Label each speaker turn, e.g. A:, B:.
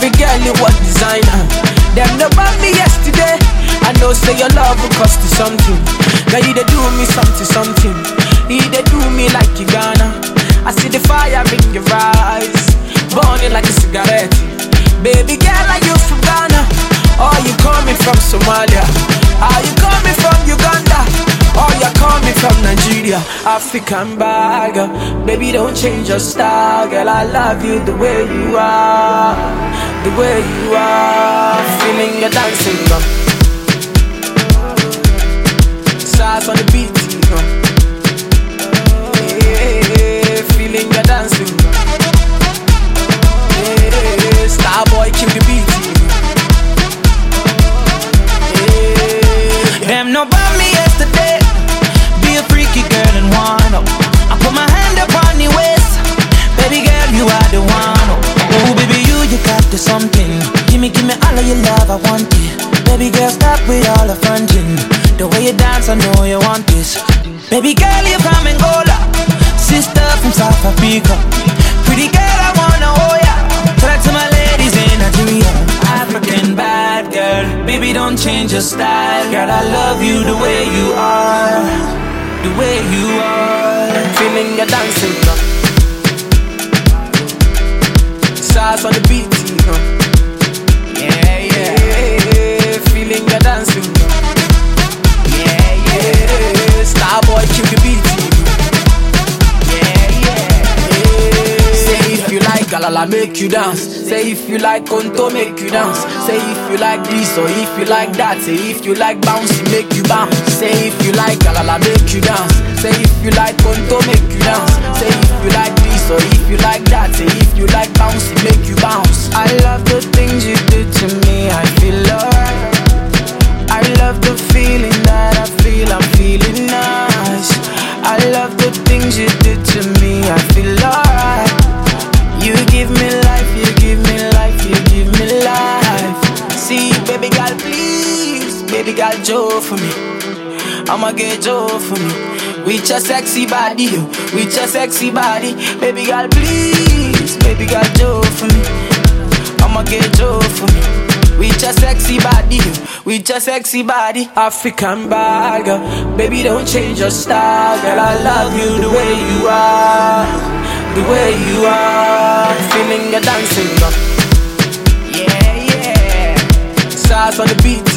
A: Every girl you want designer. Them no bought me yesterday. I know say your love will cost you something. Now you they do me something, something. You they do me like you gonna. I see the fire in your eyes. African bag, baby, don't change your style, girl. I love you the way you are, the way you are. Feeling your dancing, girl. Stars on the beat, the
B: something. Give me, give me all of your love, I want it. Baby girl, stop with all the fronting. The way you dance, I know you want this. Baby girl, you're from Angola. Sister from South Africa. Pretty girl, I wanna hold ya. That to my ladies in Nigeria. African bad girl, baby, don't change your style. Girl, I love you the way you are. The way you are.
A: Feeling your dancing, girl. Stars on the beat, Galala, make you dance. Say if you like Konto, make you dance. Say if you like this or if you like that. Say if you like bouncy, make you bounce. Say if you like Galala, make you dance. Say if you like Konto, make you dance. Say if you like this or if you like that. Say if you like bouncy, make you bounce. I love the baby girl, please, baby girl, Joe for me. I'ma get Joe for me. With your sexy body, yo, with your sexy body, baby girl, please, baby girl, Joe for me. I'ma get Joe for me. With your sexy body, with your sexy body, African bag, baby, don't change your style, girl. I love you the way you are, the way you are. Feeling your dancing, on the beat,